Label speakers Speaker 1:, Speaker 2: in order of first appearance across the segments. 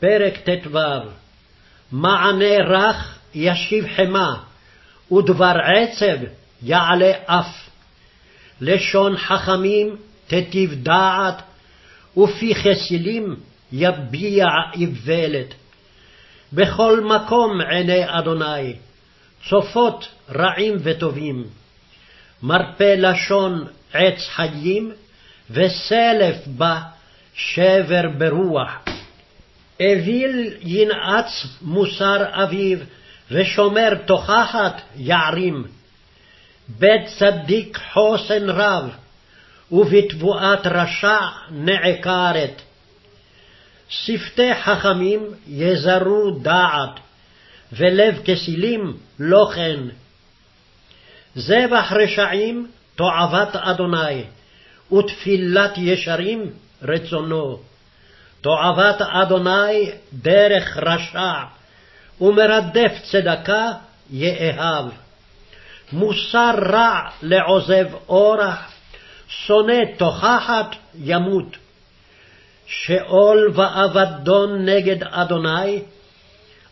Speaker 1: פרק ט"ו מענה רך ישיב חמה, ודבר עצב יעלה אף. לשון חכמים תטיב דעת, ופי חסילים יביע איוולת. בכל מקום עיני אדוני, צופות רעים וטובים. מרפא לשון עץ חיים, וסלף בה שבר ברוח. אוויל ינעץ מוסר אביו, ושומר תוכחת יערים. בית צדיק חוסן רב, ובתבואת רשע נעקרת. שפתי חכמים יזרו דעת, ולב כסילים לא כן. זבח רשעים תועבת אדוני, ותפילת ישרים רצונו. תועבת אדוני דרך רשע, ומרדף צדקה יאהב. מוסר רע לעוזב אורח, שונא תוכחת ימות. שאול ואבדון נגד אדוני,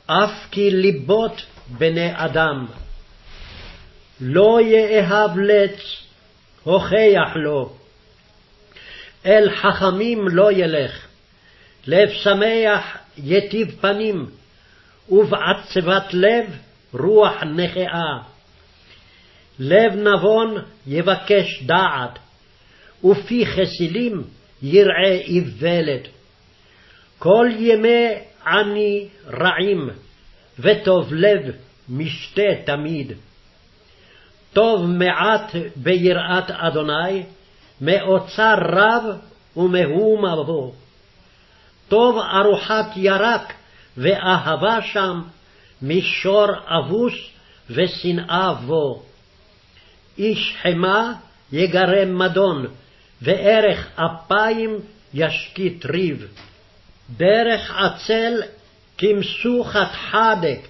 Speaker 1: אף כי ליבות בני אדם. לא יאהב לץ, הוכח לו. אל חכמים לא ילך, לב שמח יטיב פנים, ובעצבת לב רוח נכאה. לב נבון יבקש דעת, ופי חסילים יראה איוולת. כל ימי עני רעים, וטוב לב משתה תמיד. טוב מעט ביראת אדוני, מאוצר רב ומהומה בו. טוב ארוחת ירק ואהבה שם, מישור אבוס ושנאה בו. איש חמה יגרם מדון, וערך אפיים ישקיט ריב. דרך עצל כמסוכת חדק,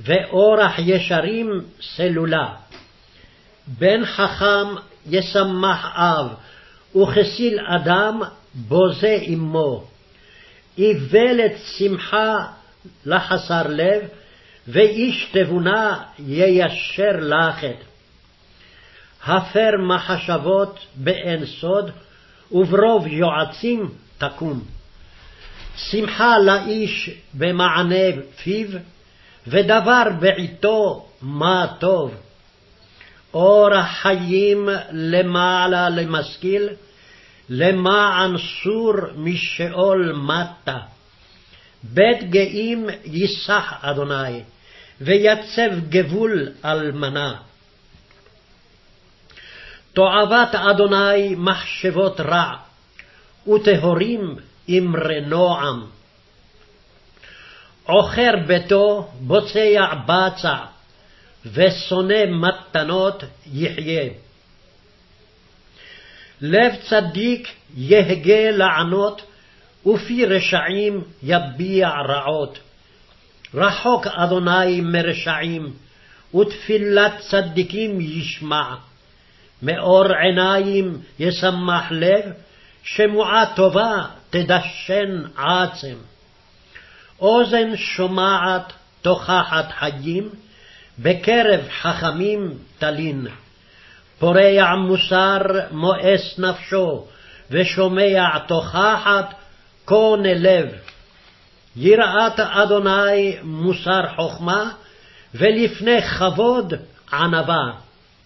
Speaker 1: ואורח ישרים סלולה. בן חכם ישמח אב, וכסיל אדם בוזה אמו. איוולת שמחה לחסר לב, ואיש תבונה יישר לחת. הפר מחשבות באין סוד, וברוב יועצים תקום. שמחה לאיש במענה פיו, ודבר בעתו מה טוב. אורח חיים למעלה למשכיל, למען סור משאול מטה. בית גאים ייסח אדוני, ויצב גבול אלמנה. תועבת אדוני מחשבות רע, וטהורים אמרי נועם. עוכר ביתו בוצע בצע, ושונא מתנות יחיה. לב צדיק יהגה לענות, ופי רשעים יביע רעות. רחוק אדוני מרשעים, ותפילת צדיקים ישמע. מאור עיניים ישמח לב, שמועה טובה תדשן עצם. אוזן שומעת תוכחת חיים, בקרב חכמים תלין. פורע מוסר מואס נפשו, ושומע תוכחת קונה לב. יראת אדוני מוסר חכמה, ולפני כבוד ענווה.